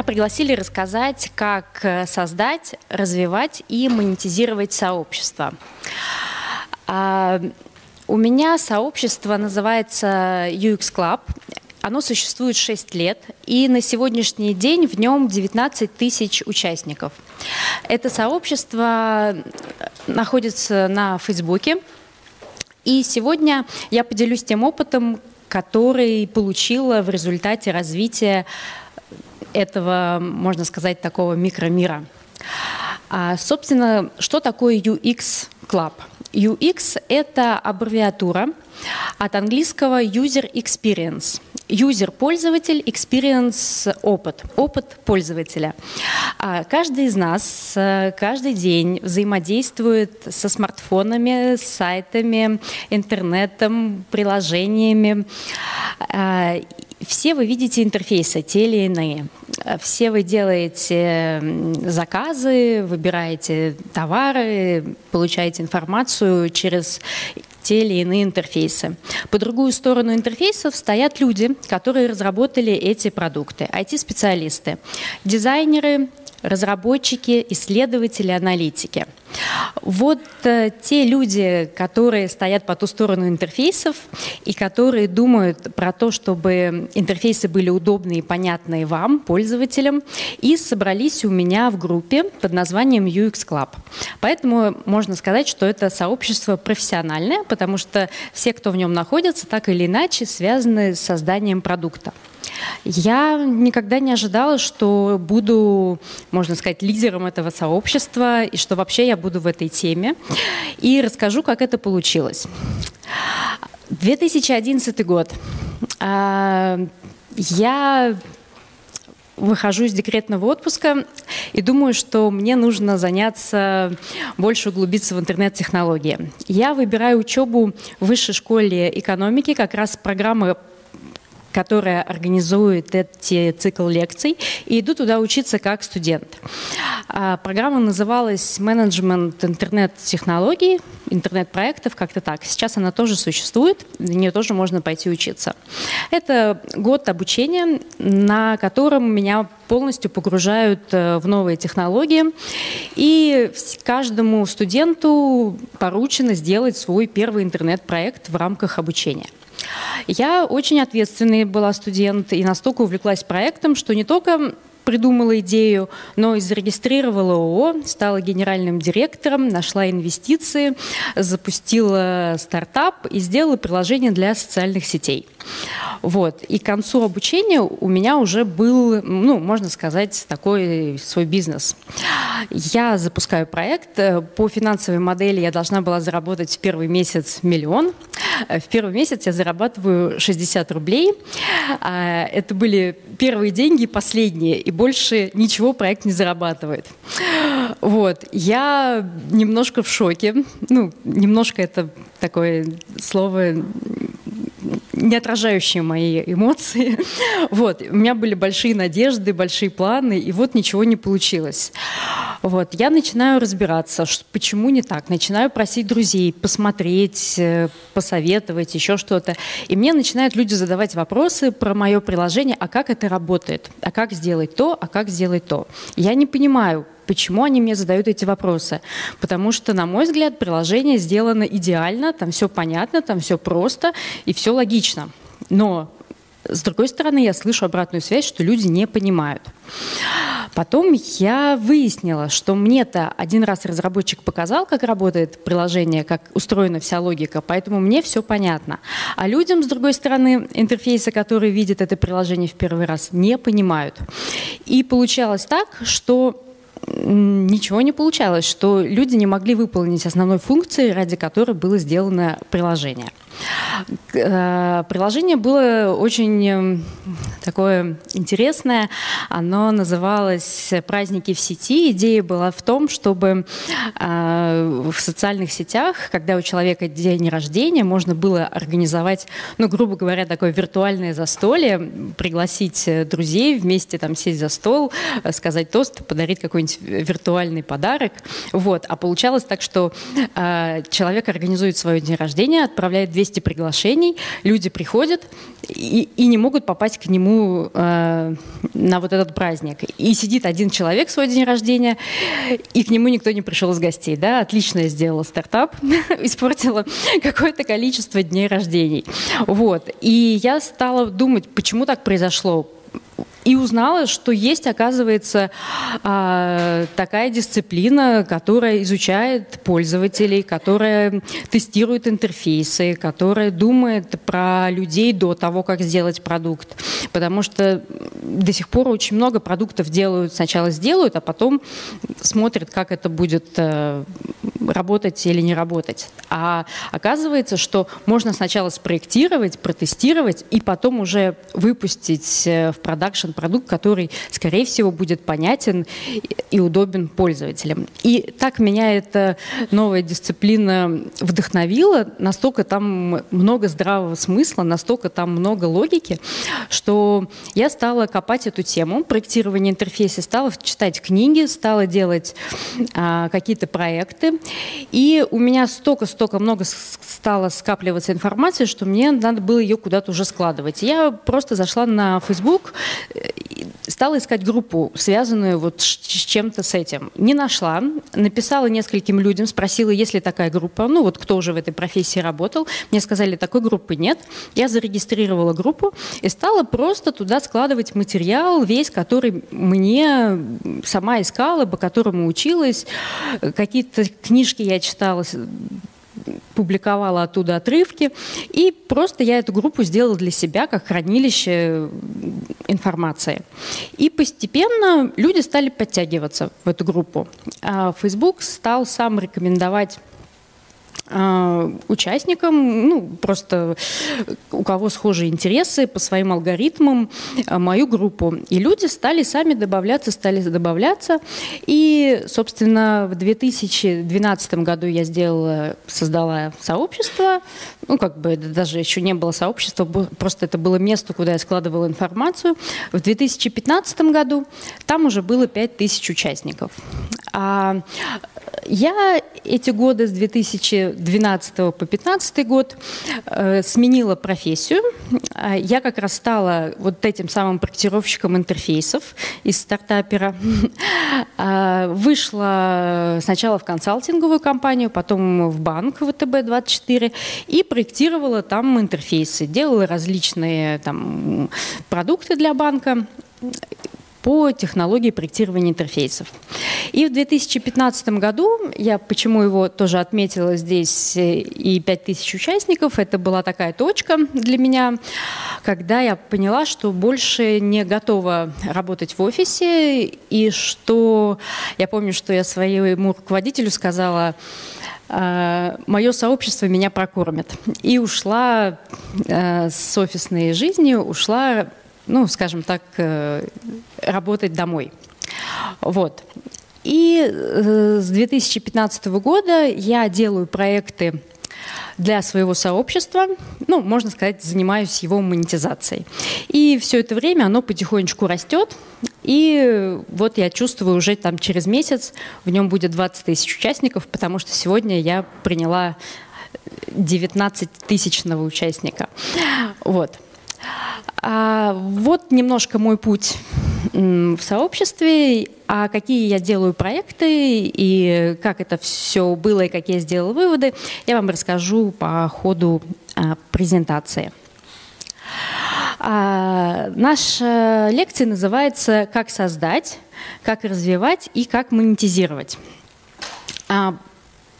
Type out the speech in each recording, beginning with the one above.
Меня пригласили рассказать, как э, создать, развивать и монетизировать сообщество. А, у меня сообщество называется UX Club. Оно существует 6 лет, и на сегодняшний день в нем 19 тысяч участников. Это сообщество находится на Фейсбуке, и сегодня я поделюсь тем опытом, который получила в результате развития этого, можно сказать, такого микромира. А, собственно, что такое UX Club? UX – это аббревиатура от английского User Experience. User – пользователь, experience – опыт, опыт пользователя. А каждый из нас э, каждый день взаимодействует со смартфонами, сайтами, интернетом, приложениями. Все вы видите интерфейсы, те или иные. Все вы делаете заказы, выбираете товары, получаете информацию через те или иные интерфейсы. По другую сторону интерфейсов стоят люди, которые разработали эти продукты, IT-специалисты, дизайнеры, разработчики, исследователи, аналитики. Вот э, те люди, которые стоят по ту сторону интерфейсов и которые думают про то, чтобы интерфейсы были удобные и понятные вам, пользователям, и собрались у меня в группе под названием UX Club. Поэтому можно сказать, что это сообщество профессиональное, потому что все, кто в нем находится, так или иначе связаны с созданием продукта. Я никогда не ожидала, что буду, можно сказать, лидером этого сообщества и что вообще я буду в этой теме. И расскажу, как это получилось. 2011 год. А, я выхожу из декретного отпуска и думаю, что мне нужно заняться, больше углубиться в интернет-технологии. Я выбираю учебу в высшей школе экономики, как раз программа которая организует эти цикл лекций, и иду туда учиться как студент. А, программа называлась «Менеджмент интернет-технологий», интернет-проектов, как-то так. Сейчас она тоже существует, на нее тоже можно пойти учиться. Это год обучения, на котором меня полностью погружают э, в новые технологии, и каждому студенту поручено сделать свой первый интернет-проект в рамках обучения. Я очень ответственный была студент и настолько увлеклась проектом, что не только придумала идею, но и зарегистрировала ООО, стала генеральным директором, нашла инвестиции, запустила стартап и сделала приложение для социальных сетей. Вот. И к концу обучения у меня уже был, ну, можно сказать, такой свой бизнес. Я запускаю проект. По финансовой модели я должна была заработать в первый месяц миллион. В первый месяц я зарабатываю 60 рублей. А, это были первые деньги, последние, и больше ничего проект не зарабатывает. Вот. Я немножко в шоке. Ну, немножко это такое слово не отражающие мои эмоции. Вот. У меня были большие надежды, большие планы, и вот ничего не получилось. Вот. Я начинаю разбираться, почему не так. Начинаю просить друзей посмотреть, э, посоветовать, еще что-то. И мне начинают люди задавать вопросы про мое приложение, а как это работает, а как сделать то, а как сделать то. Я не понимаю, Почему они мне задают эти вопросы? Потому что, на мой взгляд, приложение сделано идеально, там все понятно, там все просто и все логично. Но с другой стороны, я слышу обратную связь, что люди не понимают. Потом я выяснила, что мне-то один раз разработчик показал, как работает приложение, как устроена вся логика, поэтому мне все понятно. А людям, с другой стороны, интерфейсы, которые видят это приложение в первый раз, не понимают. И получалось так, что ничего не получалось, что люди не могли выполнить основной функции, ради которой было сделано приложение. Э, приложение было очень эм, такое интересное. Оно называлось «Праздники в сети». Идея была в том, чтобы э, в социальных сетях, когда у человека день рождения, можно было организовать, ну, грубо говоря, такое виртуальное застолье, пригласить друзей, вместе там сесть за стол, сказать тост, подарить какой-нибудь виртуальный подарок. Вот. А получалось так, что э, человек организует свое день рождения, отправляет 200 200 приглашений, люди приходят и, и не могут попасть к нему э, на вот этот праздник. И сидит один человек в свой день рождения, и к нему никто не пришел из гостей. Да? Отлично я сделала стартап, испортила какое-то количество дней рождений. Вот. И я стала думать, почему так произошло, и узнала, что есть, оказывается, а, такая дисциплина, которая изучает пользователей, которая тестирует интерфейсы, которая думает про людей до того, как сделать продукт. Потому что до сих пор очень много продуктов делают, сначала сделают, а потом смотрят, как это будет э, работать или не работать. А оказывается, что можно сначала спроектировать, протестировать и потом уже выпустить э, в продакшн продукт, который, скорее всего, будет понятен и удобен пользователям. И так меня эта новая дисциплина вдохновила. Настолько там много здравого смысла, настолько там много логики, что я стала копать эту тему проектирования интерфейса, стала читать книги, стала делать а, какие-то проекты. И у меня столько-столько много стало скапливаться информации, что мне надо было ее куда-то уже складывать. Я просто зашла на Facebook, стала искать группу, связанную вот с чем-то с этим. Не нашла, написала нескольким людям, спросила, есть ли такая группа, ну вот кто уже в этой профессии работал. Мне сказали, такой группы нет. Я зарегистрировала группу и стала просто туда складывать материал весь, который мне сама искала, по которому училась. Какие-то книжки я читала публиковала оттуда отрывки. И просто я эту группу сделала для себя как хранилище информации. И постепенно люди стали подтягиваться в эту группу. А Facebook стал сам рекомендовать участникам, ну, просто у кого схожие интересы по своим алгоритмам, а, мою группу. И люди стали сами добавляться, стали добавляться. И, собственно, в 2012 году я сделала, создала сообщество. Ну, как бы даже еще не было сообщества, просто это было место, куда я складывала информацию. В 2015 году там уже было 5000 участников. А я эти годы с 2012 по 2015 год э, сменила профессию. Я как раз стала вот этим самым проектировщиком интерфейсов из стартапера. А, вышла сначала в консалтинговую компанию, потом в банк ВТБ-24 и проектировала там интерфейсы. Делала различные там, продукты для банка по технологии проектирования интерфейсов. И в 2015 году, я почему его тоже отметила здесь, э, и 5000 участников, это была такая точка для меня, когда я поняла, что больше не готова работать в офисе, и что я помню, что я своему руководителю сказала, «А, мое сообщество меня прокормит. И ушла э, с офисной жизни, ушла ну, скажем так, э, работать домой. Вот. И э, с 2015 года я делаю проекты для своего сообщества, ну, можно сказать, занимаюсь его монетизацией. И все это время оно потихонечку растет, и вот я чувствую уже там через месяц в нем будет 20 тысяч участников, потому что сегодня я приняла 19 тысячного участника. Вот. А, вот немножко мой путь в сообществе, а какие я делаю проекты и как это все было и какие я сделала выводы, я вам расскажу по ходу а, презентации. А, наша лекция называется «Как создать», «Как развивать» и «Как монетизировать». А,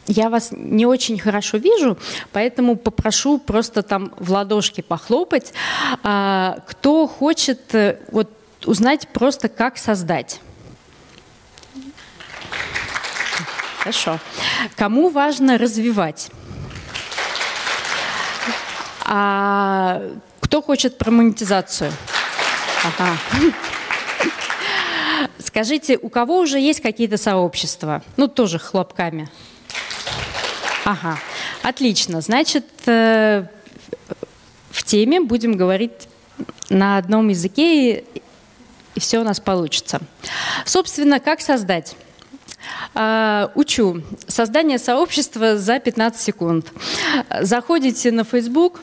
я вас не очень хорошо вижу, поэтому попрошу просто там в ладошки похлопать. А, кто хочет э, вот узнать просто, как создать? Хорошо. Кому важно развивать? А кто хочет про монетизацию? Ага. Скажите, у кого уже есть какие-то сообщества? Ну, тоже хлопками. Ага, отлично. Значит, э, в теме будем говорить на одном языке, и все у нас получится. Собственно, как создать? А, учу. Создание сообщества за 15 секунд. Заходите на Facebook,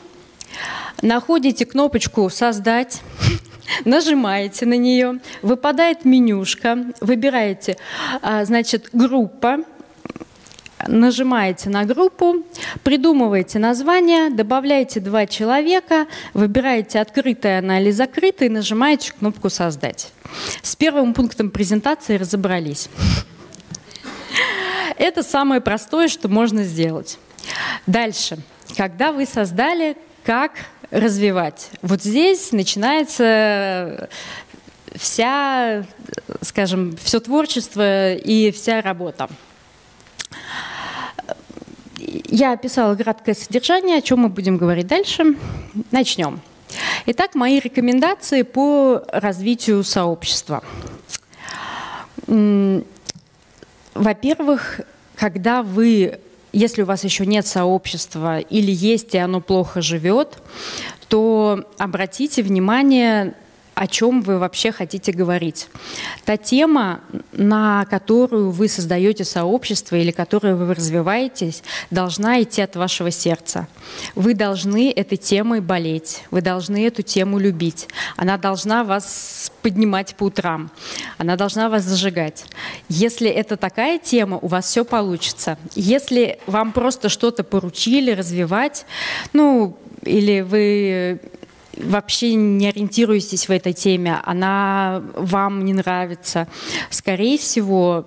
находите кнопочку «Создать», нажимаете на нее, выпадает менюшка, выбираете, а, значит, группа, нажимаете на группу, придумываете название, добавляете два человека, выбираете открытое она или закрытое и нажимаете кнопку «Создать». С первым пунктом презентации разобрались. Это самое простое, что можно сделать. Дальше. Когда вы создали, как развивать? Вот здесь начинается вся, скажем, все творчество и вся работа. Я описала краткое содержание, о чем мы будем говорить дальше. Начнем. Итак, мои рекомендации по развитию сообщества. Во-первых, когда вы, если у вас еще нет сообщества или есть и оно плохо живет, то обратите внимание о чем вы вообще хотите говорить. Та тема, на которую вы создаете сообщество или которую вы развиваетесь, должна идти от вашего сердца. Вы должны этой темой болеть, вы должны эту тему любить. Она должна вас поднимать по утрам, она должна вас зажигать. Если это такая тема, у вас все получится. Если вам просто что-то поручили развивать, ну, или вы вообще не ориентируетесь в этой теме, она вам не нравится, скорее всего,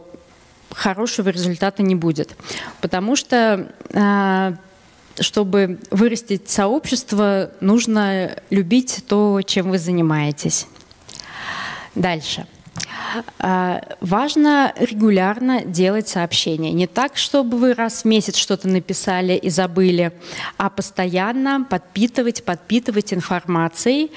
хорошего результата не будет. Потому что а, чтобы вырастить сообщество, нужно любить то, чем вы занимаетесь. Дальше. А, важно регулярно делать сообщения. Не так, чтобы вы раз в месяц что-то написали и забыли, а постоянно подпитывать, подпитывать информацией.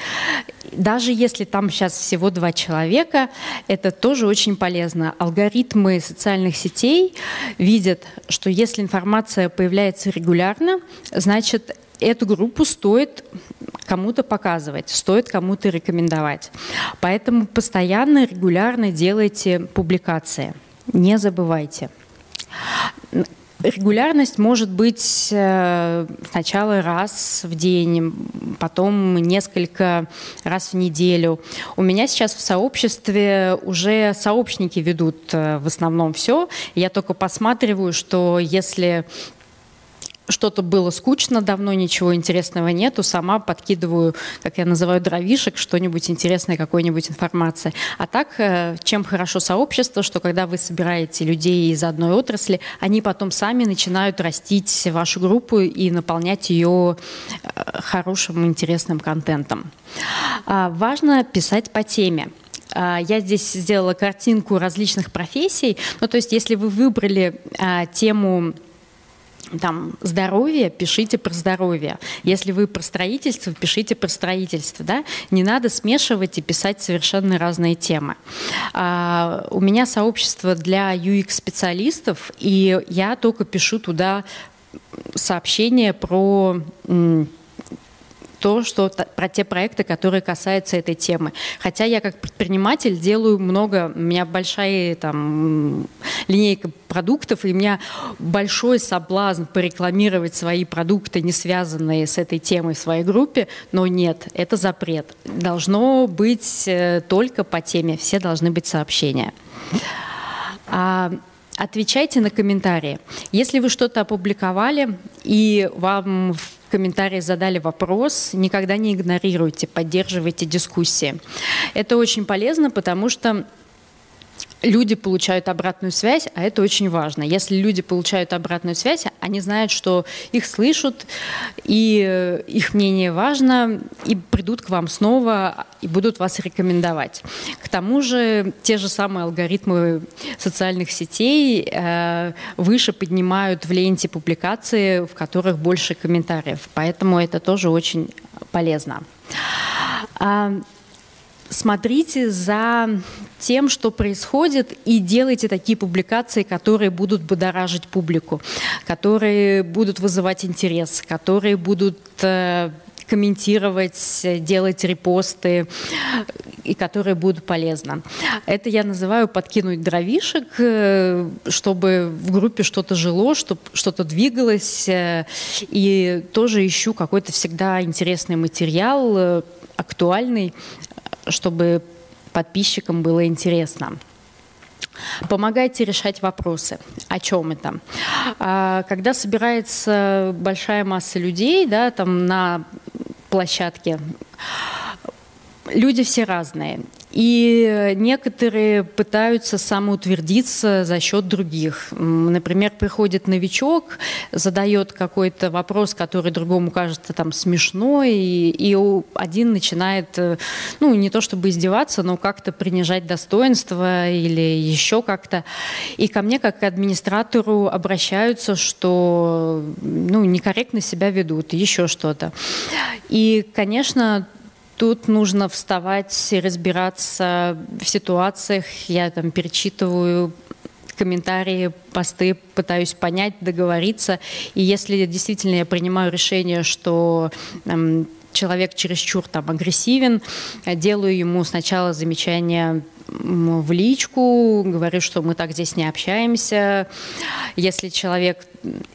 Даже если там сейчас всего два человека, это тоже очень полезно. Алгоритмы социальных сетей видят, что если информация появляется регулярно, значит, эту группу стоит кому-то показывать, стоит кому-то рекомендовать. Поэтому постоянно, регулярно делайте публикации. Не забывайте. Регулярность может быть э, сначала раз в день, потом несколько раз в неделю. У меня сейчас в сообществе уже сообщники ведут э, в основном все. Я только посматриваю, что если что-то было скучно, давно ничего интересного нету, сама подкидываю, как я называю, дровишек, что-нибудь интересное, какой-нибудь информации. А так, э, чем хорошо сообщество, что когда вы собираете людей из одной отрасли, они потом сами начинают растить вашу группу и наполнять ее э, хорошим, интересным контентом. А, важно писать по теме. А, я здесь сделала картинку различных профессий. Ну, то есть, если вы выбрали а, тему там здоровье, пишите про здоровье. Если вы про строительство, пишите про строительство. Да? Не надо смешивать и писать совершенно разные темы. А, у меня сообщество для UX-специалистов, и я только пишу туда сообщения про то, что про те проекты, которые касаются этой темы. Хотя я как предприниматель делаю много, у меня большая там линейка продуктов, и у меня большой соблазн порекламировать свои продукты, не связанные с этой темой в своей группе, но нет, это запрет. Должно быть э, только по теме, все должны быть сообщения. А, отвечайте на комментарии. Если вы что-то опубликовали, и вам в комментарии задали вопрос, никогда не игнорируйте, поддерживайте дискуссии. Это очень полезно, потому что люди получают обратную связь, а это очень важно. Если люди получают обратную связь, они знают, что их слышат, и э, их мнение важно, и придут к вам снова, и будут вас рекомендовать. К тому же те же самые алгоритмы социальных сетей э, выше поднимают в ленте публикации, в которых больше комментариев. Поэтому это тоже очень полезно. Смотрите за тем, что происходит, и делайте такие публикации, которые будут будоражить публику, которые будут вызывать интерес, которые будут э, комментировать, делать репосты, и которые будут полезны. Это я называю подкинуть дровишек, э, чтобы в группе что-то жило, чтобы что-то двигалось. Э, и тоже ищу какой-то всегда интересный материал, актуальный, чтобы подписчикам было интересно. Помогайте решать вопросы. О чем это? А, когда собирается большая масса людей да, там на площадке, люди все разные. И некоторые пытаются самоутвердиться за счет других. Например, приходит новичок, задает какой-то вопрос, который другому кажется там смешной, и, и один начинает, э, ну, не то чтобы издеваться, но как-то принижать достоинство или еще как-то. И ко мне, как к администратору, обращаются, что, ну, некорректно себя ведут, еще что-то. И, конечно, Тут нужно вставать и разбираться в ситуациях. Я там перечитываю комментарии, посты, пытаюсь понять, договориться. И если действительно я принимаю решение, что там, человек чересчур там агрессивен, делаю ему сначала замечание в личку, говорю, что мы так здесь не общаемся. Если человек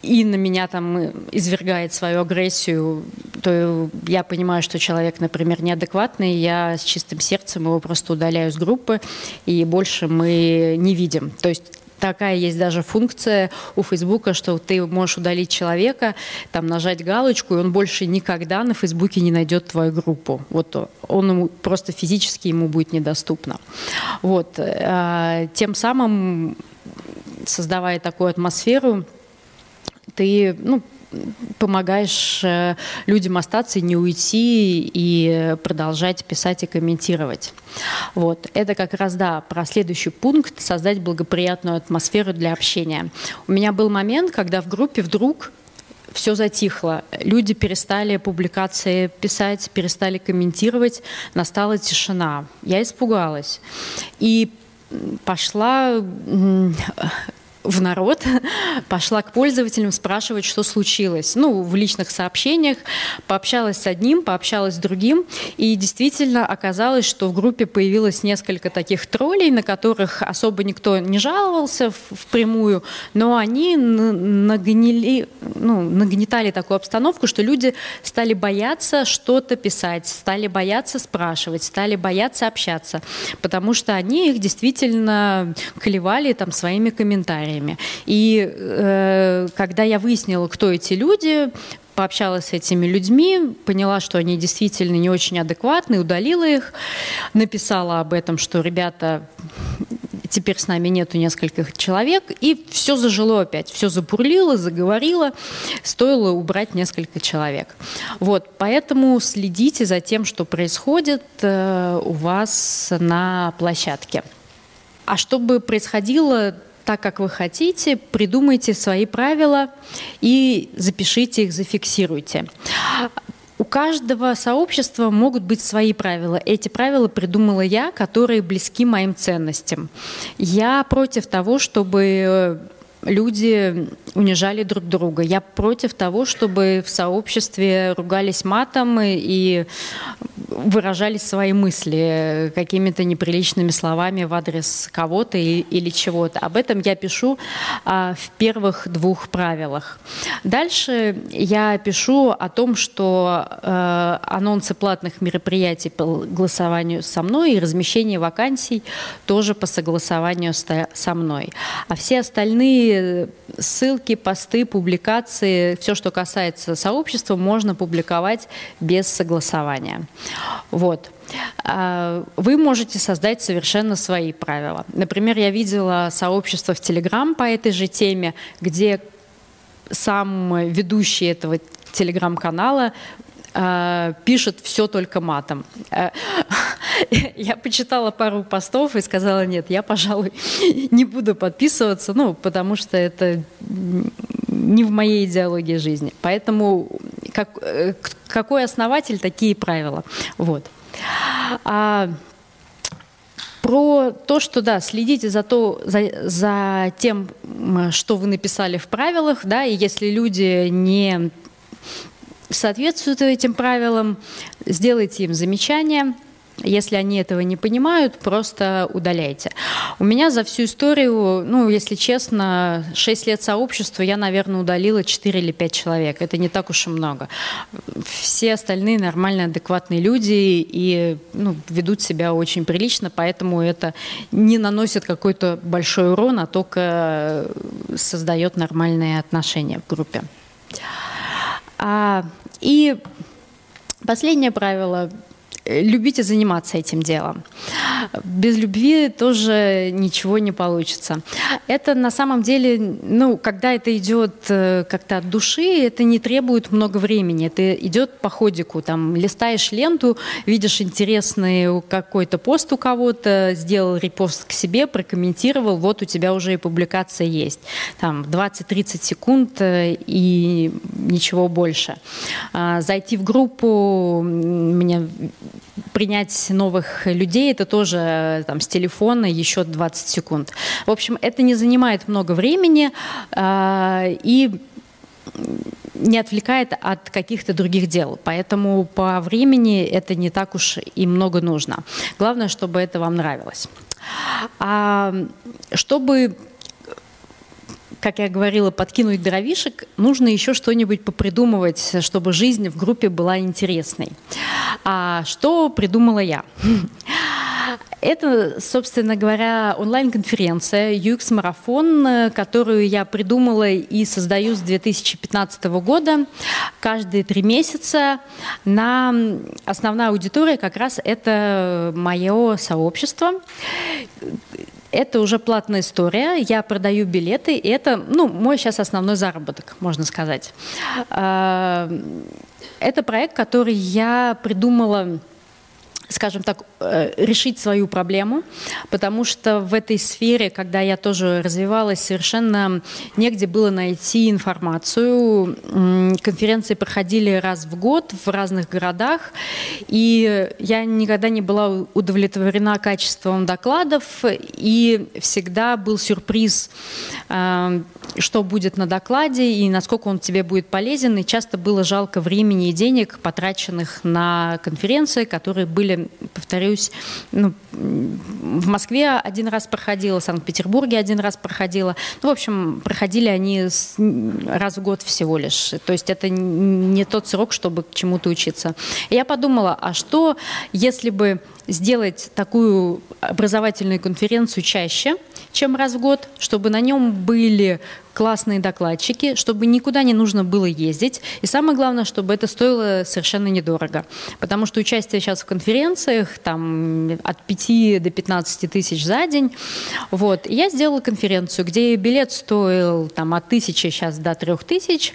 и на меня там извергает свою агрессию, то я понимаю, что человек, например, неадекватный, я с чистым сердцем его просто удаляю с группы, и больше мы не видим. То есть такая есть даже функция у Фейсбука, что ты можешь удалить человека, там нажать галочку, и он больше никогда на Фейсбуке не найдет твою группу. Вот он ему, просто физически ему будет недоступно. Вот. А, тем самым, создавая такую атмосферу, ты ну, помогаешь э, людям остаться не уйти и продолжать писать и комментировать. Вот. Это как раз, да, про следующий пункт – создать благоприятную атмосферу для общения. У меня был момент, когда в группе вдруг все затихло. Люди перестали публикации писать, перестали комментировать, настала тишина. Я испугалась. И пошла в народ, пошла к пользователям спрашивать, что случилось. Ну, в личных сообщениях пообщалась с одним, пообщалась с другим, и действительно оказалось, что в группе появилось несколько таких троллей, на которых особо никто не жаловался впрямую, но они нагнили, ну, нагнетали такую обстановку, что люди стали бояться что-то писать, стали бояться спрашивать, стали бояться общаться, потому что они их действительно клевали там своими комментариями комментариями. И э, когда я выяснила, кто эти люди, пообщалась с этими людьми, поняла, что они действительно не очень адекватны, удалила их, написала об этом, что ребята теперь с нами нету нескольких человек, и все зажило опять, все забурлило, заговорило, стоило убрать несколько человек. Вот, поэтому следите за тем, что происходит э, у вас на площадке. А чтобы происходило так, как вы хотите, придумайте свои правила и запишите их, зафиксируйте. У каждого сообщества могут быть свои правила. Эти правила придумала я, которые близки моим ценностям. Я против того, чтобы люди унижали друг друга. Я против того, чтобы в сообществе ругались матом и выражали свои мысли какими-то неприличными словами в адрес кого-то или чего-то. Об этом я пишу а, в первых двух правилах. Дальше я пишу о том, что э, анонсы платных мероприятий по голосованию со мной и размещение вакансий тоже по согласованию со мной. А все остальные ссылки, посты, публикации, все, что касается сообщества, можно публиковать без согласования. Вот. А, вы можете создать совершенно свои правила. Например, я видела сообщество в Телеграм по этой же теме, где сам ведущий этого телеграм-канала э, пишет все только матом. Э, я почитала пару постов и сказала, нет, я, пожалуй, не буду подписываться, ну, потому что это не в моей идеологии жизни. Поэтому как, э, какой основатель, такие правила. Вот. А, про то, что, да, следите за, то, за, за тем, что вы написали в правилах, да, и если люди не соответствуют этим правилам, сделайте им замечания – если они этого не понимают, просто удаляйте. У меня за всю историю, ну, если честно, 6 лет сообщества, я, наверное, удалила 4 или 5 человек. Это не так уж и много. Все остальные нормальные, адекватные люди и ну, ведут себя очень прилично, поэтому это не наносит какой-то большой урон, а только создает нормальные отношения в группе. А, и последнее правило любите заниматься этим делом. Без любви тоже ничего не получится. Это на самом деле, ну, когда это идет э, как-то от души, это не требует много времени. Это идет по ходику. Там листаешь ленту, видишь интересный какой-то пост у кого-то, сделал репост к себе, прокомментировал, вот у тебя уже и публикация есть. Там 20-30 секунд э, и ничего больше. А, зайти в группу, мне принять новых людей, это тоже там, с телефона еще 20 секунд. В общем, это не занимает много времени э, и не отвлекает от каких-то других дел. Поэтому по времени это не так уж и много нужно. Главное, чтобы это вам нравилось. А чтобы как я говорила, подкинуть дровишек, нужно еще что-нибудь попридумывать, чтобы жизнь в группе была интересной. А что придумала я? Это, собственно говоря, онлайн-конференция UX-марафон, которую я придумала и создаю с 2015 года. Каждые три месяца на основная аудитория как раз это мое сообщество это уже платная история. Я продаю билеты, и это, ну, мой сейчас основной заработок, можно сказать. А, это проект, который я придумала скажем так, э, решить свою проблему, потому что в этой сфере, когда я тоже развивалась, совершенно негде было найти информацию. Конференции проходили раз в год в разных городах, и я никогда не была удовлетворена качеством докладов, и всегда был сюрприз, э, что будет на докладе и насколько он тебе будет полезен, и часто было жалко времени и денег, потраченных на конференции, которые были повторюсь, ну, в Москве один раз проходила, в Санкт-Петербурге один раз проходила. Ну, в общем, проходили они раз в год всего лишь. То есть это не тот срок, чтобы к чему-то учиться. И я подумала, а что, если бы сделать такую образовательную конференцию чаще, чем раз в год, чтобы на нем были классные докладчики, чтобы никуда не нужно было ездить. И самое главное, чтобы это стоило совершенно недорого. Потому что участие сейчас в конференциях там, от 5 до 15 тысяч за день. Вот. И я сделала конференцию, где билет стоил там, от тысячи сейчас до трех тысяч,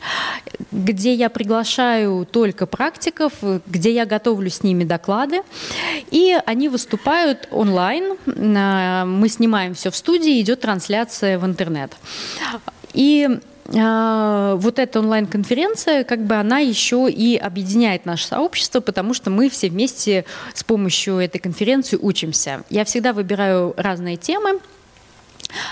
где я приглашаю только практиков, где я готовлю с ними доклады. И они выступают онлайн. А, мы снимаем все в студии, идет трансляция в интернет. И э, вот эта онлайн-конференция, как бы она еще и объединяет наше сообщество, потому что мы все вместе с помощью этой конференции учимся. Я всегда выбираю разные темы,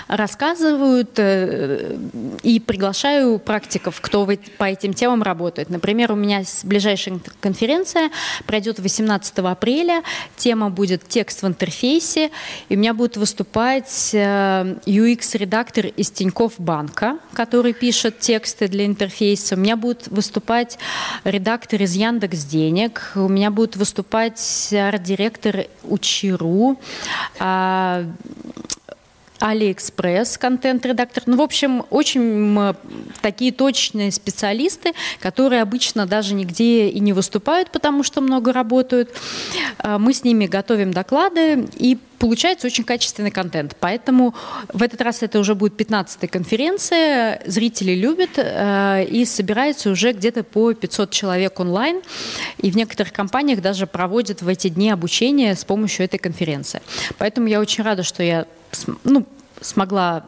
рассказывают э, и приглашаю практиков, кто по этим темам работает. Например, у меня ближайшая конференция пройдет 18 апреля. Тема будет «Текст в интерфейсе». И у меня будет выступать э, UX-редактор из Тинькофф банка, который пишет тексты для интерфейса. У меня будет выступать редактор из Яндекс Денег. У меня будет выступать арт-директор Учи.ру. Алиэкспресс, контент-редактор. Ну, в общем, очень такие точные специалисты, которые обычно даже нигде и не выступают, потому что много работают. А, мы с ними готовим доклады, и получается очень качественный контент. Поэтому в этот раз это уже будет 15-я конференция, зрители любят, э, и собирается уже где-то по 500 человек онлайн, и в некоторых компаниях даже проводят в эти дни обучение с помощью этой конференции. Поэтому я очень рада, что я ну, смогла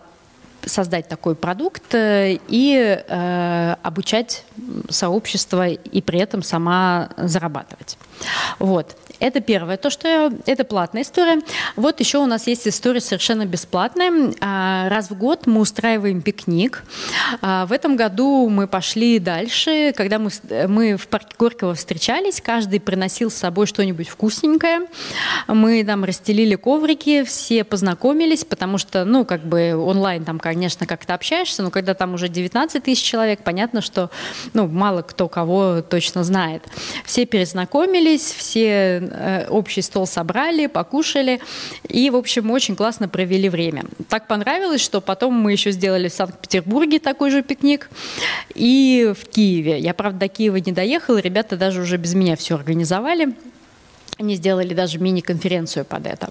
создать такой продукт э, и э, обучать сообщество и при этом сама зарабатывать. Вот. Это первое, то, что это платная история. Вот еще у нас есть история совершенно бесплатная. А, раз в год мы устраиваем пикник. А, в этом году мы пошли дальше. Когда мы, мы в парке Горького встречались, каждый приносил с собой что-нибудь вкусненькое. Мы там расстелили коврики, все познакомились, потому что, ну, как бы онлайн там, конечно, как-то общаешься, но когда там уже 19 тысяч человек, понятно, что, ну, мало кто кого точно знает. Все перезнакомились, все Э, общий стол собрали, покушали и, в общем, очень классно провели время. Так понравилось, что потом мы еще сделали в Санкт-Петербурге такой же пикник и в Киеве. Я, правда, до Киева не доехала, ребята даже уже без меня все организовали. Они сделали даже мини-конференцию под это.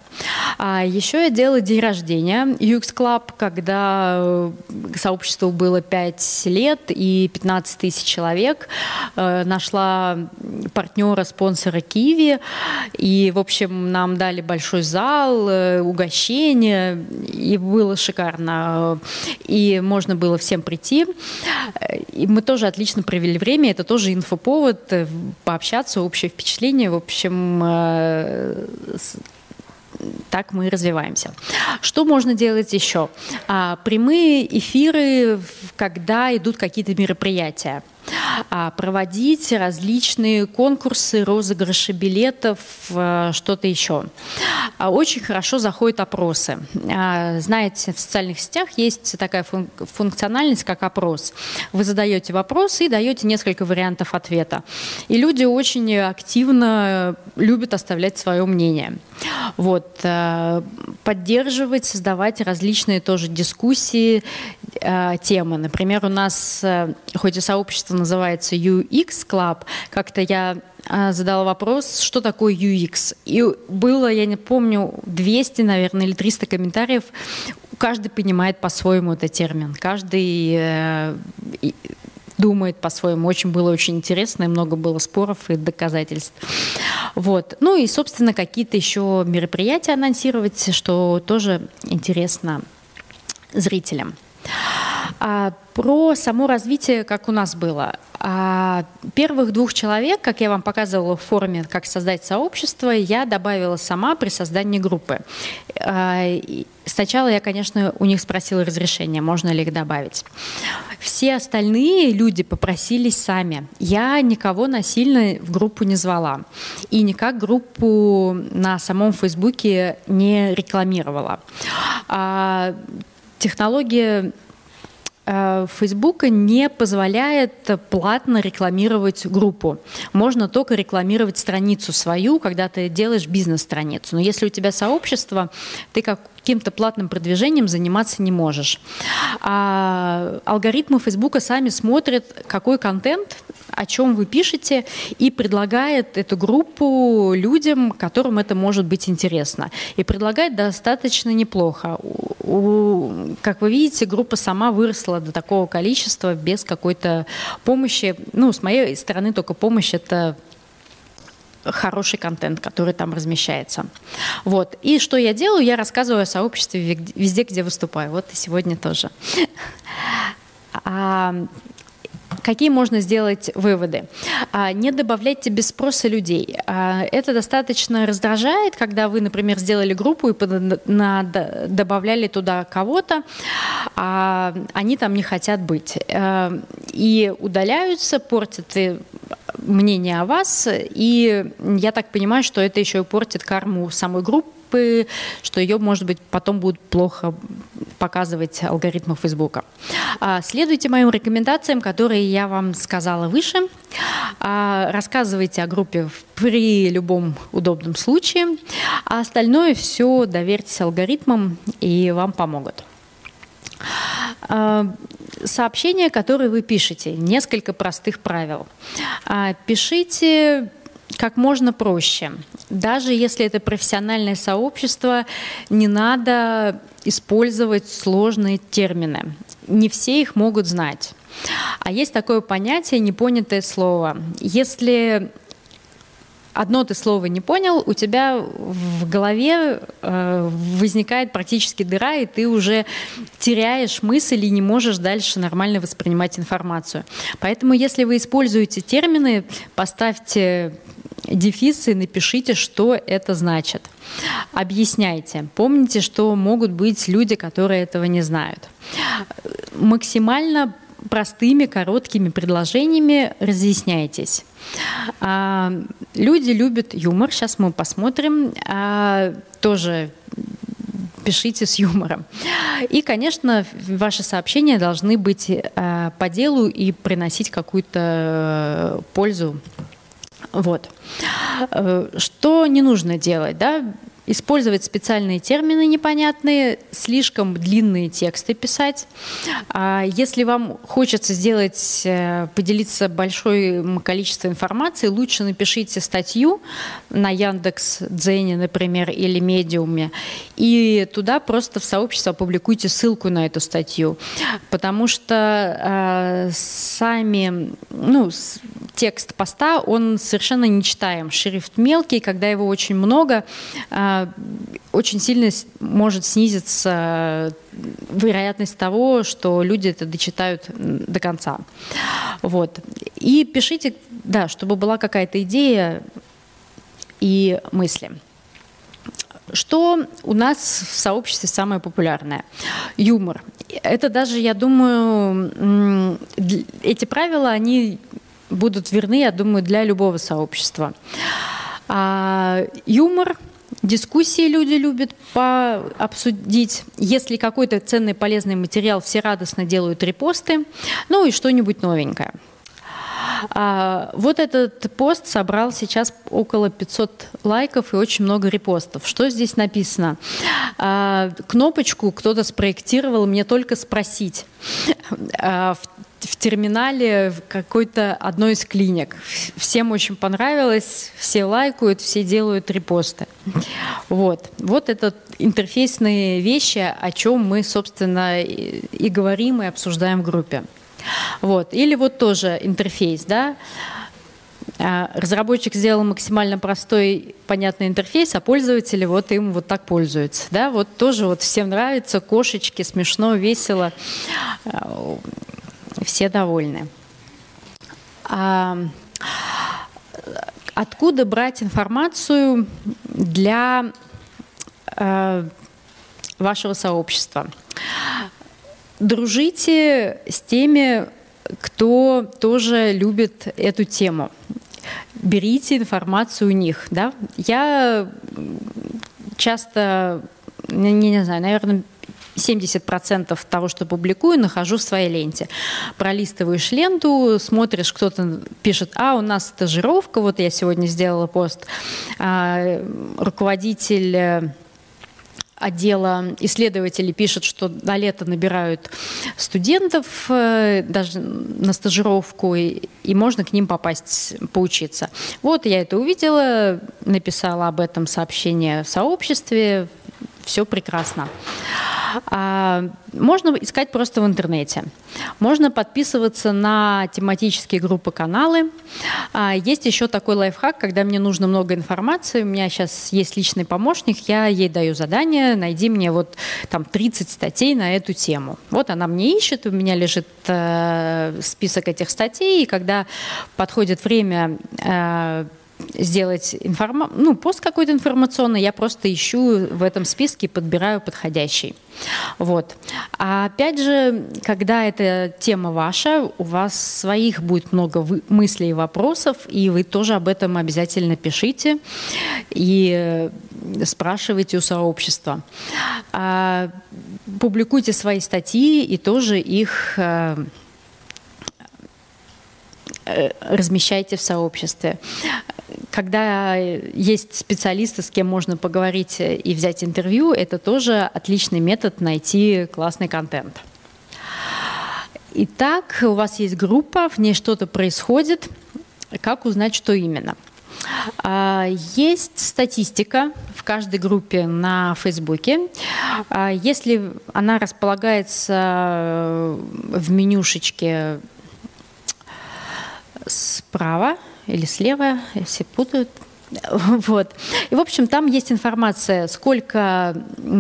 А еще я делала день рождения UX Club, когда э, сообществу было 5 лет и 15 тысяч человек. Э, нашла партнера, спонсора Киви. И, в общем, нам дали большой зал, э, угощение. И было шикарно. И можно было всем прийти. И мы тоже отлично провели время. Это тоже инфоповод, пообщаться, общее впечатление. В общем, так мы развиваемся. Что можно делать еще? А, прямые эфиры, когда идут какие-то мероприятия. А, проводить различные конкурсы, розыгрыши билетов, э, что-то еще. А, очень хорошо заходят опросы. А, знаете, в социальных сетях есть такая функциональность, как опрос. Вы задаете вопрос и даете несколько вариантов ответа. И люди очень активно любят оставлять свое мнение. Вот. Э, поддерживать, создавать различные тоже дискуссии, э, темы. Например, у нас, хоть и сообщество называется UX Club, как-то я а, задала вопрос, что такое UX. И было, я не помню, 200, наверное, или 300 комментариев. Каждый понимает по-своему этот термин. Каждый э, думает по-своему. Очень было очень интересно, и много было споров и доказательств. Вот. Ну и, собственно, какие-то еще мероприятия анонсировать, что тоже интересно зрителям. А, про само развитие, как у нас было. А, первых двух человек, как я вам показывала в форуме «Как создать сообщество», я добавила сама при создании группы. А, сначала я, конечно, у них спросила разрешение, можно ли их добавить. Все остальные люди попросились сами. Я никого насильно в группу не звала. И никак группу на самом Фейсбуке не рекламировала. А, технология Э, Фейсбука не позволяет платно рекламировать группу. Можно только рекламировать страницу свою, когда ты делаешь бизнес-страницу. Но если у тебя сообщество, ты как каким-то платным продвижением заниматься не можешь. А алгоритмы Фейсбука сами смотрят, какой контент, о чем вы пишете, и предлагает эту группу людям, которым это может быть интересно. И предлагает достаточно неплохо. У, как вы видите, группа сама выросла до такого количества без какой-то помощи. Ну, с моей стороны только помощь это хороший контент, который там размещается. Вот. И что я делаю? Я рассказываю о сообществе везде, где выступаю. Вот и сегодня тоже. Какие можно сделать выводы? А, не добавляйте без спроса людей. А, это достаточно раздражает, когда вы, например, сделали группу и добавляли туда кого-то, а они там не хотят быть. А, и удаляются, портят мнение о вас. И я так понимаю, что это еще и портит карму самой группы, что ее, может быть, потом будут плохо показывать алгоритмы Фейсбука. А, следуйте моим рекомендациям, которые я вам сказала выше. А, рассказывайте о группе при любом удобном случае. А остальное все доверьтесь алгоритмам, и вам помогут. А, сообщения, которые вы пишете. Несколько простых правил. Пишите как можно проще. Даже если это профессиональное сообщество, не надо использовать сложные термины. Не все их могут знать. А есть такое понятие непонятое слово. Если одно ты слово не понял, у тебя в голове э, возникает практически дыра, и ты уже теряешь мысль и не можешь дальше нормально воспринимать информацию. Поэтому, если вы используете термины, поставьте дефисы, напишите, что это значит. Объясняйте. Помните, что могут быть люди, которые этого не знают. Максимально простыми, короткими предложениями разъясняйтесь. А, люди любят юмор. Сейчас мы посмотрим. А, тоже пишите с юмором. И, конечно, ваши сообщения должны быть а, по делу и приносить какую-то пользу. Вот. Э, что не нужно делать, да? Использовать специальные термины непонятные, слишком длинные тексты писать. А если вам хочется сделать, э, поделиться большим количеством информации, лучше напишите статью на Яндекс Дзене, например, или Медиуме, и туда просто в сообщество опубликуйте ссылку на эту статью, потому что э, сами, ну, текст поста, он совершенно не читаем. Шрифт мелкий, когда его очень много, э, очень сильно может снизиться вероятность того, что люди это дочитают до конца. Вот. И пишите, да, чтобы была какая-то идея и мысли. Что у нас в сообществе самое популярное? Юмор. Это даже, я думаю, эти правила, они будут верны, я думаю, для любого сообщества. А, юмор, дискуссии люди любят пообсудить. Если какой-то ценный полезный материал, все радостно делают репосты. Ну и что-нибудь новенькое. А, вот этот пост собрал сейчас около 500 лайков и очень много репостов. Что здесь написано? А, кнопочку кто-то спроектировал «Мне только спросить». А, в в терминале в какой-то одной из клиник. Всем очень понравилось, все лайкают, все делают репосты. Вот, вот это интерфейсные вещи, о чем мы, собственно, и говорим, и обсуждаем в группе. Вот. Или вот тоже интерфейс, да, а, Разработчик сделал максимально простой, понятный интерфейс, а пользователи вот им вот так пользуются. Да? Вот тоже вот всем нравится, кошечки, смешно, весело все довольны. А, откуда брать информацию для а, вашего сообщества? Дружите с теми, кто тоже любит эту тему. Берите информацию у них. Да? Я часто, не, не знаю, наверное, 70% того, что публикую, нахожу в своей ленте. Пролистываешь ленту, смотришь, кто-то пишет, а, у нас стажировка, вот я сегодня сделала пост, а, руководитель э, отдела исследователей пишет, что на лето набирают студентов э, даже на стажировку, и, и можно к ним попасть, поучиться. Вот я это увидела, написала об этом сообщение в сообществе, все прекрасно. А, можно искать просто в интернете. Можно подписываться на тематические группы, каналы. А, есть еще такой лайфхак, когда мне нужно много информации, у меня сейчас есть личный помощник, я ей даю задание, найди мне вот там 30 статей на эту тему. Вот она мне ищет, у меня лежит э, список этих статей, и когда подходит время э, сделать информа... ну, пост какой-то информационный, я просто ищу в этом списке, подбираю подходящий. Вот. А опять же, когда эта тема ваша, у вас своих будет много мыслей и вопросов, и вы тоже об этом обязательно пишите и спрашивайте у сообщества. А, публикуйте свои статьи и тоже их э, э, размещайте в сообществе когда есть специалисты, с кем можно поговорить и взять интервью, это тоже отличный метод найти классный контент. Итак, у вас есть группа, в ней что-то происходит. Как узнать, что именно? А, есть статистика в каждой группе на Фейсбуке. А, если она располагается в менюшечке справа, или слева, если путают, Вот. И, в общем, там есть информация, сколько,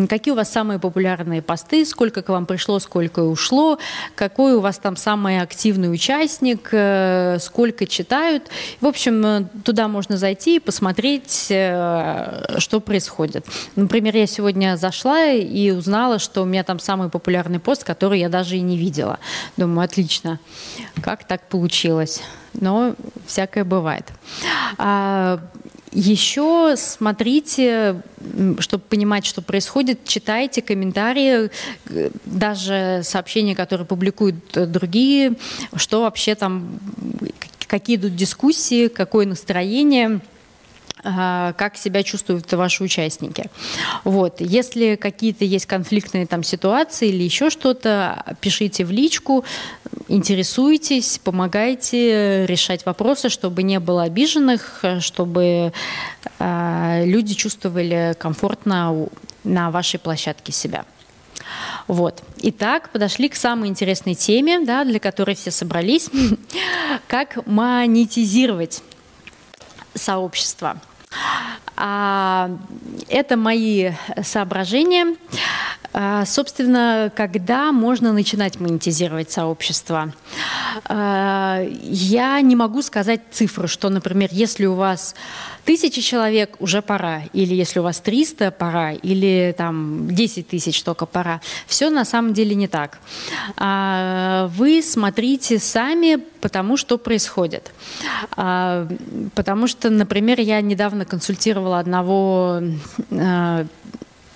какие у вас самые популярные посты, сколько к вам пришло, сколько ушло, какой у вас там самый активный участник, э, сколько читают. В общем, э, туда можно зайти и посмотреть, э, что происходит. Например, я сегодня зашла и узнала, что у меня там самый популярный пост, который я даже и не видела. Думаю, отлично. Как так получилось? Но всякое бывает. А, еще смотрите, чтобы понимать, что происходит, читайте комментарии, даже сообщения, которые публикуют другие, что вообще там, какие идут дискуссии, какое настроение – как себя чувствуют ваши участники. Вот. Если какие-то есть конфликтные там ситуации или еще что-то, пишите в личку, интересуйтесь, помогайте решать вопросы, чтобы не было обиженных, чтобы э, люди чувствовали комфортно на вашей площадке себя. Вот. Итак, подошли к самой интересной теме, да, для которой все собрались. Как монетизировать сообщество. А, это мои соображения. А, собственно, когда можно начинать монетизировать сообщество? А, я не могу сказать цифру, что, например, если у вас тысячи человек, уже пора. Или если у вас 300, пора. Или там 10 тысяч только пора. Все на самом деле не так. А, вы смотрите сами потому, что происходит. А, потому что, например, я недавно консультировала одного а,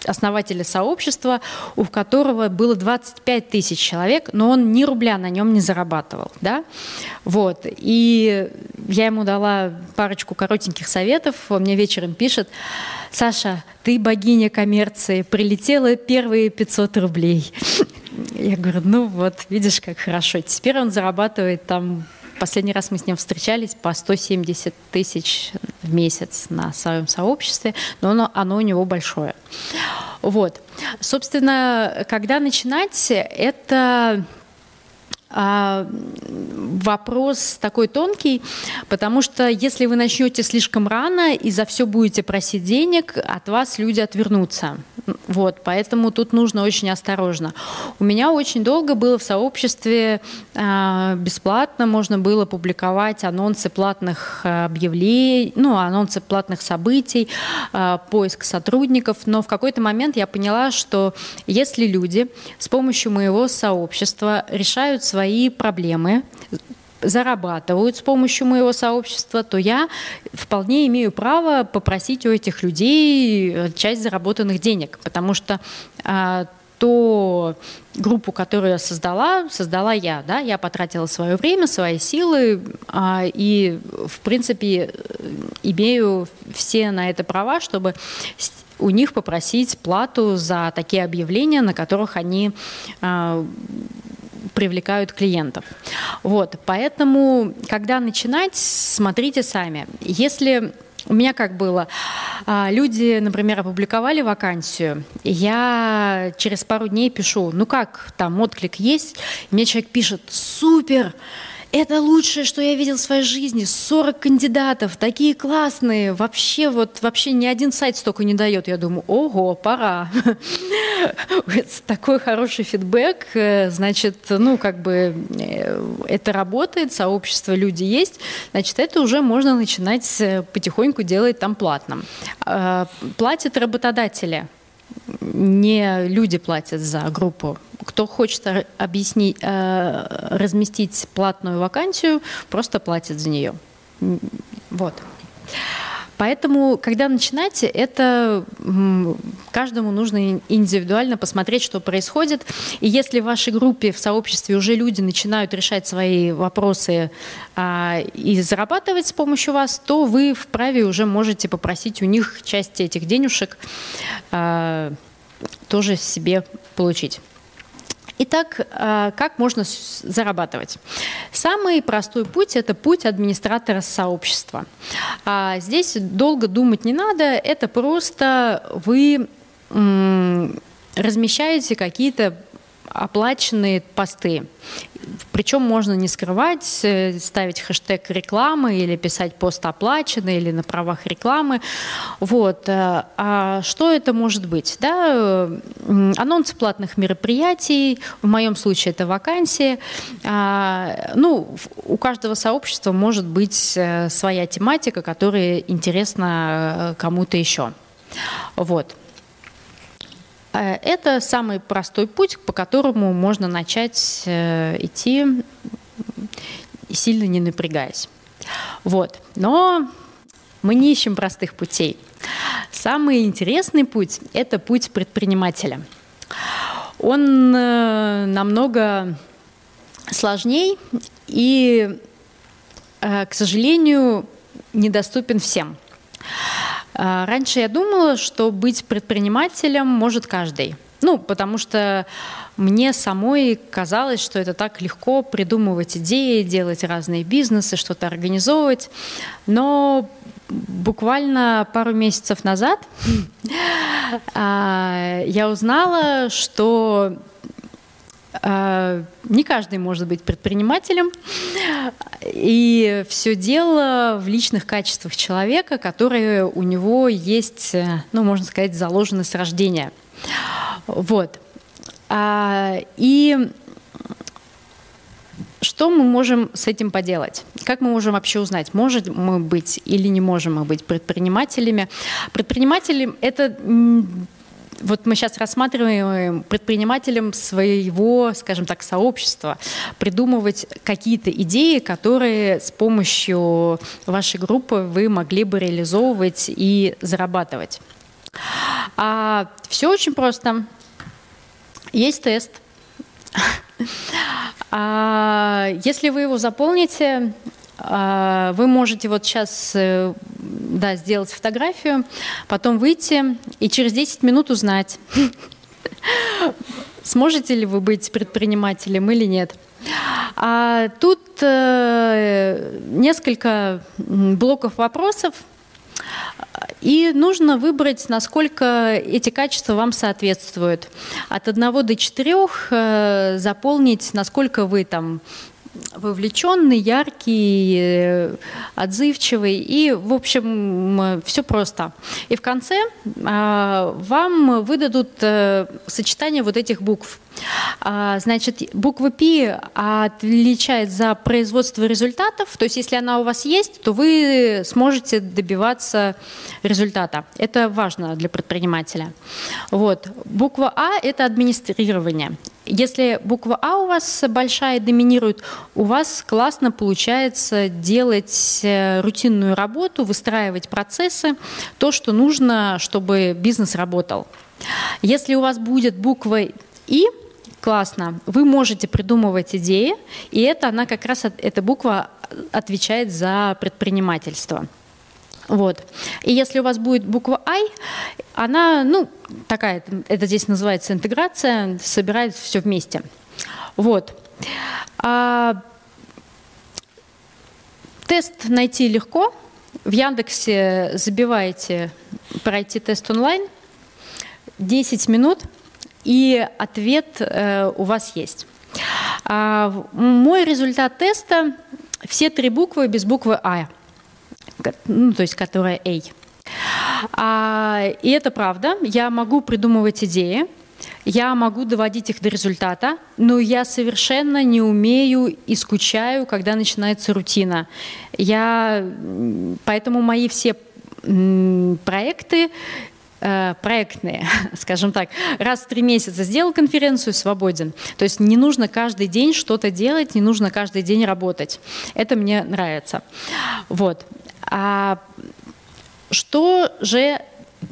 основателя сообщества, у которого было 25 тысяч человек, но он ни рубля на нем не зарабатывал. Да? Вот. И я ему дала парочку коротеньких советов. Он мне вечером пишет, Саша, ты богиня коммерции, прилетела первые 500 рублей. Я говорю, ну вот, видишь, как хорошо. Теперь он зарабатывает там Последний раз мы с ним встречались по 170 тысяч в месяц на своем сообществе, но оно, оно у него большое. Вот. Собственно, когда начинать, это вопрос такой тонкий, потому что если вы начнете слишком рано и за все будете просить денег, от вас люди отвернутся. Вот, поэтому тут нужно очень осторожно. У меня очень долго было в сообществе э, бесплатно, можно было публиковать анонсы платных объявлений, ну, анонсы платных событий, э, поиск сотрудников, но в какой-то момент я поняла, что если люди с помощью моего сообщества решают свои свои проблемы, зарабатывают с помощью моего сообщества, то я вполне имею право попросить у этих людей э, часть заработанных денег, потому что а, то группу, которую я создала, создала я, да, я потратила свое время, свои силы, а, и в принципе имею все на это права, чтобы у них попросить плату за такие объявления, на которых они а, привлекают клиентов. Вот, поэтому, когда начинать, смотрите сами. Если у меня как было, а, люди, например, опубликовали вакансию, я через пару дней пишу, ну как, там отклик есть, и мне человек пишет, супер, это лучшее, что я видел в своей жизни. 40 кандидатов, такие классные. Вообще, вот, вообще ни один сайт столько не дает. Я думаю, ого, пора. Такой хороший фидбэк. Э, значит, ну, как бы э, это работает, сообщество, люди есть. Значит, это уже можно начинать э, потихоньку делать там платным. А, платят работодатели не люди платят за группу. Кто хочет объяснить, э, разместить платную вакансию, просто платит за нее. Вот. Поэтому, когда начинать, это каждому нужно индивидуально посмотреть, что происходит. И если в вашей группе, в сообществе уже люди начинают решать свои вопросы а, и зарабатывать с помощью вас, то вы вправе уже можете попросить у них часть этих денежек а, тоже себе получить. Итак, а, как можно зарабатывать? Самый простой путь – это путь администратора сообщества. А, здесь долго думать не надо, это просто вы размещаете какие-то оплаченные посты. причем можно не скрывать, э, ставить хэштег рекламы или писать пост оплаченный или на правах рекламы. Вот. Э, а что это может быть? Да? Анонс платных мероприятий, в моем случае это вакансии. А, ну, у каждого сообщества может быть своя тематика, которая интересна кому-то еще. Вот. Э, это самый простой путь, по которому можно начать э, идти, сильно не напрягаясь. Вот. Но мы не ищем простых путей. Самый интересный путь – это путь предпринимателя. Он э, намного сложней и, к сожалению, недоступен всем. А, раньше я думала, что быть предпринимателем может каждый. Ну, потому что мне самой казалось, что это так легко придумывать идеи, делать разные бизнесы, что-то организовывать. Но буквально пару месяцев назад а, я узнала, что не каждый может быть предпринимателем. И все дело в личных качествах человека, которые у него есть, ну, можно сказать, заложены с рождения. Вот. А, и что мы можем с этим поделать? Как мы можем вообще узнать, можем мы быть или не можем мы быть предпринимателями? Предпринимателем – это вот мы сейчас рассматриваем предпринимателям своего, скажем так, сообщества, придумывать какие-то идеи, которые с помощью вашей группы вы могли бы реализовывать и зарабатывать. А все очень просто. Есть тест. А если вы его заполните, вы можете вот сейчас э, да, сделать фотографию, потом выйти и через 10 минут узнать, сможете ли вы быть предпринимателем или нет. А тут э, несколько блоков вопросов, и нужно выбрать, насколько эти качества вам соответствуют. От 1 до 4 э, заполнить, насколько вы там вовлеченный, яркий, э, отзывчивый. И, в общем, все просто. И в конце а, вам выдадут э, сочетание вот этих букв. А, значит, буква P отличает за производство результатов, то есть если она у вас есть, то вы сможете добиваться результата. Это важно для предпринимателя. Вот. Буква А – это администрирование. Если буква А у вас большая доминирует, у вас классно получается делать э, рутинную работу, выстраивать процессы, то, что нужно, чтобы бизнес работал. Если у вас будет буква И, классно, вы можете придумывать идеи, и это она как раз, эта буква отвечает за предпринимательство. Вот. И если у вас будет буква I, она, ну, такая, это здесь называется интеграция, собирает все вместе. Вот. А, тест найти легко. В Яндексе забиваете «Пройти тест онлайн», 10 минут, и ответ э, у вас есть. А, мой результат теста – все три буквы без буквы «А» ну, то есть которая A. А, и это правда. Я могу придумывать идеи, я могу доводить их до результата, но я совершенно не умею и скучаю, когда начинается рутина. Я, поэтому мои все проекты э, проектные, скажем так, раз в три месяца сделал конференцию, свободен. То есть не нужно каждый день что-то делать, не нужно каждый день работать. Это мне нравится. Вот. А что же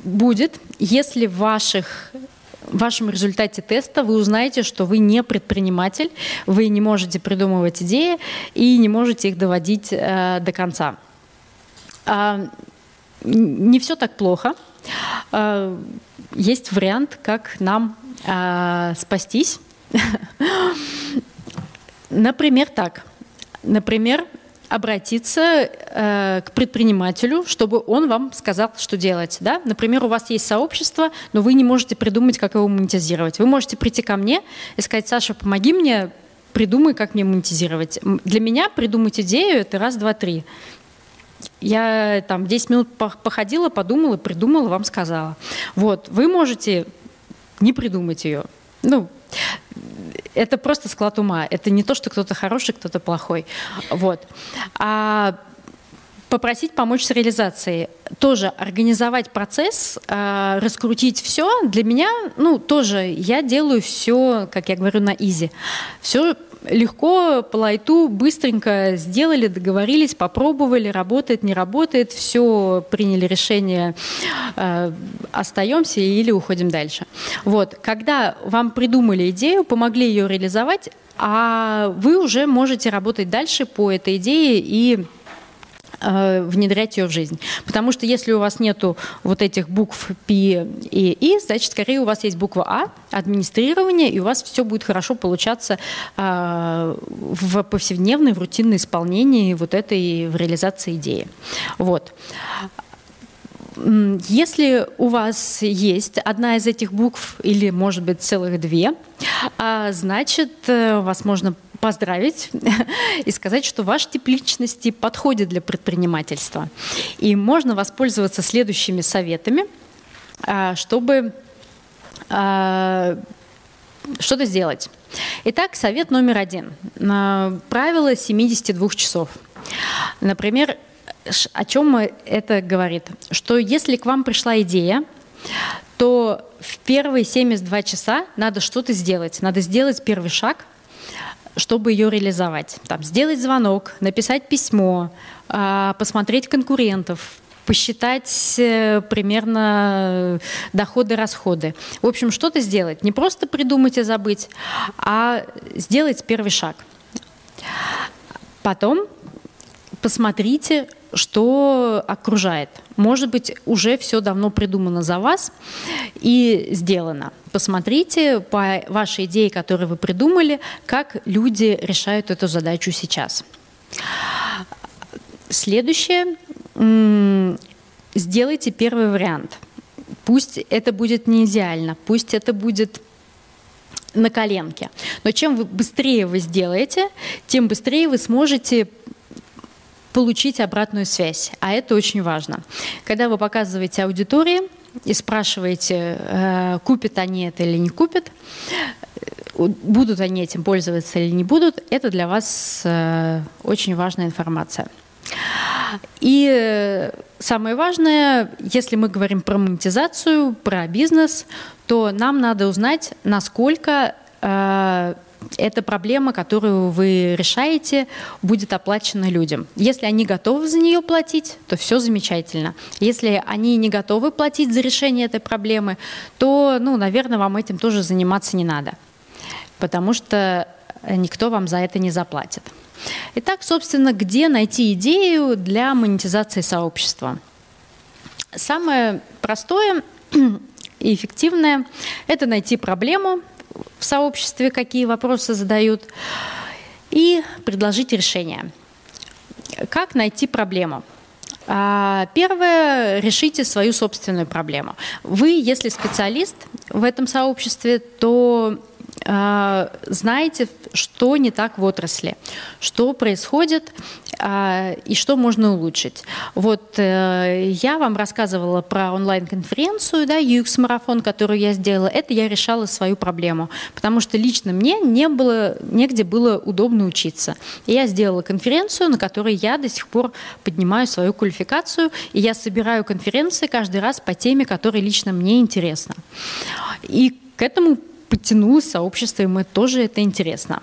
будет, если в ваших в вашем результате теста вы узнаете, что вы не предприниматель, вы не можете придумывать идеи и не можете их доводить э, до конца. А, не все так плохо. А, есть вариант, как нам а, спастись. Например, так. Например, обратиться э, к предпринимателю, чтобы он вам сказал, что делать. Да? Например, у вас есть сообщество, но вы не можете придумать, как его монетизировать. Вы можете прийти ко мне и сказать, Саша, помоги мне придумай, как мне монетизировать. Для меня придумать идею – это раз, два, три. Я там 10 минут походила, подумала, придумала, вам сказала. Вот, вы можете не придумать ее. Ну, это просто склад ума. Это не то, что кто-то хороший, кто-то плохой. Вот. А попросить помочь с реализацией. Тоже организовать процесс, э, раскрутить все. Для меня, ну, тоже я делаю все, как я говорю, на изи. Все легко, по лайту, быстренько сделали, договорились, попробовали, работает, не работает, все, приняли решение, э, остаемся или уходим дальше. Вот, когда вам придумали идею, помогли ее реализовать, а вы уже можете работать дальше по этой идее и внедрять ее в жизнь. Потому что если у вас нету вот этих букв P и И, значит, скорее у вас есть буква А, администрирование, и у вас все будет хорошо получаться э, в повседневной, в рутинном исполнении вот этой, в реализации идеи. Вот. Если у вас есть одна из этих букв или, может быть, целых две, а, значит, э, вас можно поздравить и сказать, что ваш тип личности подходит для предпринимательства. И можно воспользоваться следующими советами, а, чтобы а, что-то сделать. Итак, совет номер один. Правило 72 часов. Например, о чем это говорит? Что если к вам пришла идея, то в первые 72 часа надо что-то сделать. Надо сделать первый шаг, чтобы ее реализовать. Там, сделать звонок, написать письмо, а, посмотреть конкурентов, посчитать э, примерно доходы-расходы. В общем, что-то сделать. Не просто придумать и забыть, а сделать первый шаг. Потом посмотрите, что окружает. Может быть, уже все давно придумано за вас и сделано. Посмотрите по вашей идее, которую вы придумали, как люди решают эту задачу сейчас. Следующее. Сделайте первый вариант. Пусть это будет не идеально, пусть это будет на коленке. Но чем вы быстрее вы сделаете, тем быстрее вы сможете получить обратную связь. А это очень важно. Когда вы показываете аудитории и спрашиваете, э, купят они это или не купят, э, будут они этим пользоваться или не будут, это для вас э, очень важная информация. И самое важное, если мы говорим про монетизацию, про бизнес, то нам надо узнать, насколько эта проблема, которую вы решаете, будет оплачена людям. Если они готовы за нее платить, то все замечательно. Если они не готовы платить за решение этой проблемы, то, ну, наверное, вам этим тоже заниматься не надо, потому что никто вам за это не заплатит. Итак, собственно, где найти идею для монетизации сообщества? Самое простое и эффективное – это найти проблему, в сообществе, какие вопросы задают, и предложить решение. Как найти проблему? А, первое, решите свою собственную проблему. Вы, если специалист в этом сообществе, то знаете, что не так в отрасли, что происходит а, и что можно улучшить. Вот э, я вам рассказывала про онлайн-конференцию, да, UX-марафон, которую я сделала. Это я решала свою проблему, потому что лично мне не было, негде было удобно учиться. И я сделала конференцию, на которой я до сих пор поднимаю свою квалификацию, и я собираю конференции каждый раз по теме, которая лично мне интересна. И к этому подтянулось сообщество, и мы тоже это интересно.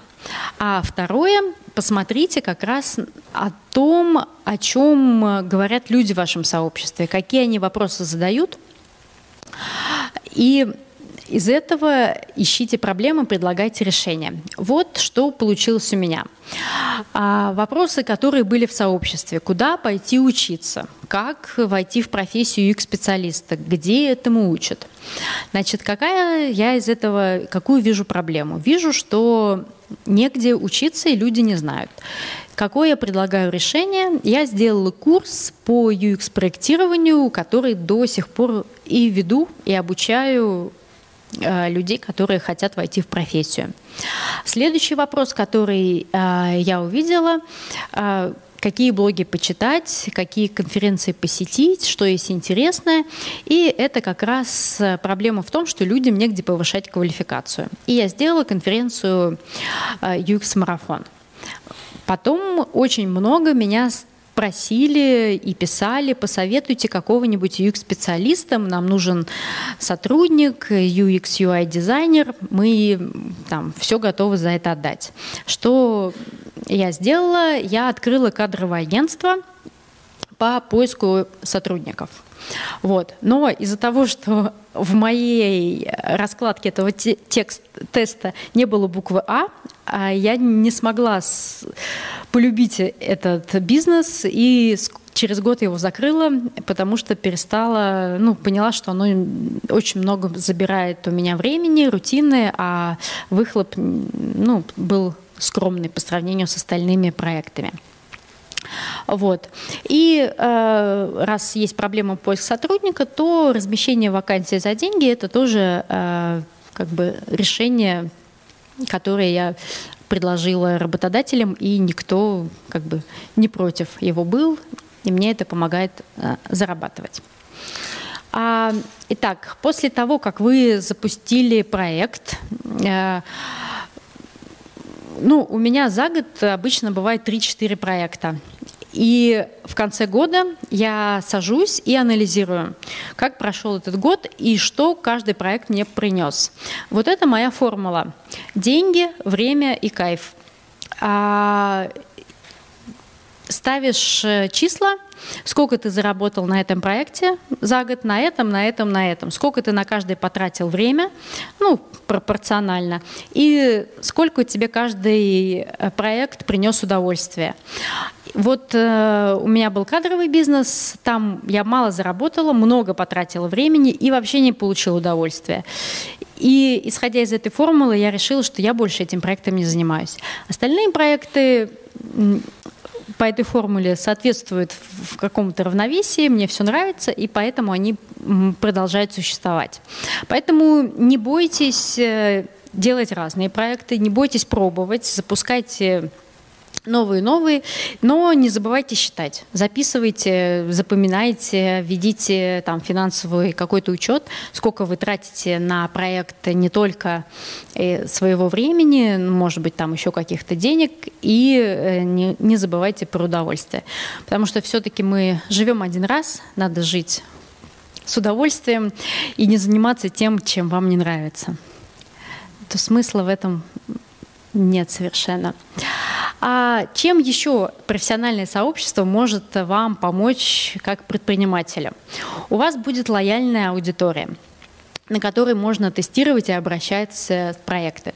А второе, посмотрите как раз о том, о чем говорят люди в вашем сообществе, какие они вопросы задают. И из этого ищите проблемы, предлагайте решения. Вот что получилось у меня. А, вопросы, которые были в сообществе. Куда пойти учиться? Как войти в профессию UX-специалиста? Где этому учат? Значит, какая я из этого, какую вижу проблему? Вижу, что негде учиться, и люди не знают. Какое я предлагаю решение? Я сделала курс по UX-проектированию, который до сих пор и веду, и обучаю людей, которые хотят войти в профессию. Следующий вопрос, который э, я увидела, э, какие блоги почитать, какие конференции посетить, что есть интересное. И это как раз проблема в том, что людям негде повышать квалификацию. И я сделала конференцию UX-марафон. Потом очень много меня просили и писали, посоветуйте какого-нибудь UX-специалиста, нам нужен сотрудник, UX, UI-дизайнер, мы там все готовы за это отдать. Что я сделала? Я открыла кадровое агентство по поиску сотрудников. Вот. Но из-за того, что в моей раскладке этого текст, теста не было буквы А, а я не смогла с... полюбить этот бизнес и через год его закрыла, потому что перестала, ну, поняла, что оно очень много забирает у меня времени, рутины, а выхлоп, ну, был скромный по сравнению с остальными проектами. Вот. И э, раз есть проблема поиска сотрудника, то размещение вакансии за деньги это тоже э, как бы решение, которое я предложила работодателям, и никто как бы не против его был, и мне это помогает э, зарабатывать. А, итак, после того, как вы запустили проект, э, ну, у меня за год обычно бывает 3-4 проекта. И в конце года я сажусь и анализирую, как прошел этот год и что каждый проект мне принес. Вот это моя формула. Деньги, время и кайф. А, ставишь э, числа, сколько ты заработал на этом проекте за год, на этом, на этом, на этом, сколько ты на каждый потратил время, ну, пропорционально, и сколько тебе каждый э, проект принес удовольствие. Вот э, у меня был кадровый бизнес, там я мало заработала, много потратила времени и вообще не получила удовольствия. И исходя из этой формулы, я решила, что я больше этим проектом не занимаюсь. Остальные проекты по этой формуле соответствуют в каком-то равновесии, мне все нравится, и поэтому они продолжают существовать. Поэтому не бойтесь э, делать разные проекты, не бойтесь пробовать, запускайте новые-новые, но не забывайте считать. Записывайте, запоминайте, ведите там финансовый какой-то учет, сколько вы тратите на проект не только э, своего времени, может быть, там еще каких-то денег, и э, не, не забывайте про удовольствие. Потому что все-таки мы живем один раз, надо жить с удовольствием и не заниматься тем, чем вам не нравится. То смысла в этом нет совершенно. А чем еще профессиональное сообщество может вам помочь как предпринимателя? У вас будет лояльная аудитория на которой можно тестировать и обращаться в проекты.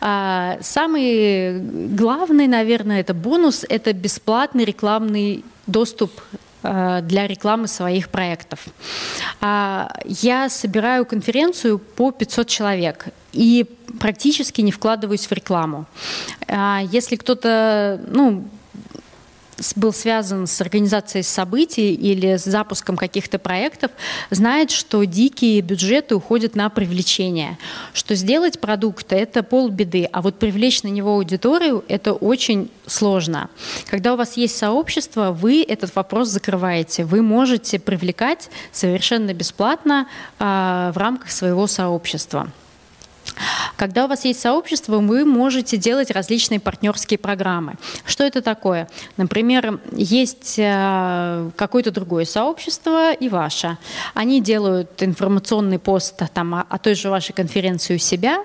А, самый главный, наверное, это бонус, это бесплатный рекламный доступ а, для рекламы своих проектов. А, я собираю конференцию по 500 человек и практически не вкладываюсь в рекламу. А, если кто-то, ну, был связан с организацией событий или с запуском каких-то проектов, знает, что дикие бюджеты уходят на привлечение. Что сделать продукт – это полбеды, а вот привлечь на него аудиторию – это очень сложно. Когда у вас есть сообщество, вы этот вопрос закрываете. Вы можете привлекать совершенно бесплатно э, в рамках своего сообщества. Когда у вас есть сообщество, вы можете делать различные партнерские программы. Что это такое? Например, есть э, какое-то другое сообщество и ваше. Они делают информационный пост там, о той же вашей конференции у себя,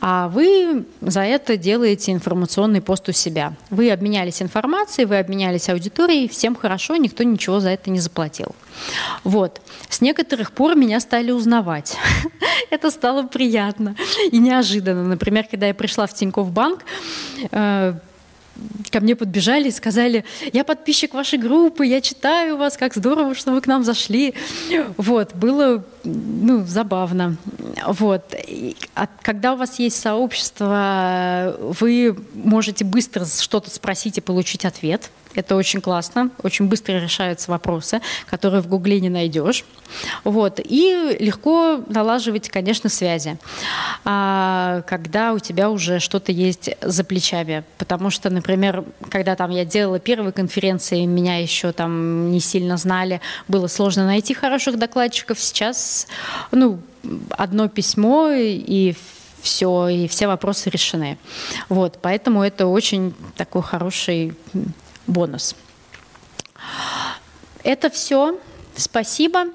а вы за это делаете информационный пост у себя. Вы обменялись информацией, вы обменялись аудиторией, всем хорошо, никто ничего за это не заплатил. Вот. С некоторых пор меня стали узнавать. Это стало приятно и неожиданно. Например, когда я пришла в Тинькофф банк, э, ко мне подбежали и сказали, я подписчик вашей группы, я читаю вас, как здорово, что вы к нам зашли. Вот, было ну, забавно. Вот. А когда у вас есть сообщество, вы можете быстро что-то спросить и получить ответ. Это очень классно, очень быстро решаются вопросы, которые в Гугле не найдешь. Вот. И легко налаживать, конечно, связи, а, когда у тебя уже что-то есть за плечами. Потому что, например, когда там я делала первые конференции, меня еще там не сильно знали, было сложно найти хороших докладчиков. Сейчас, ну, одно письмо и все, и все вопросы решены. Вот, поэтому это очень такой хороший бонус. Это все. Спасибо.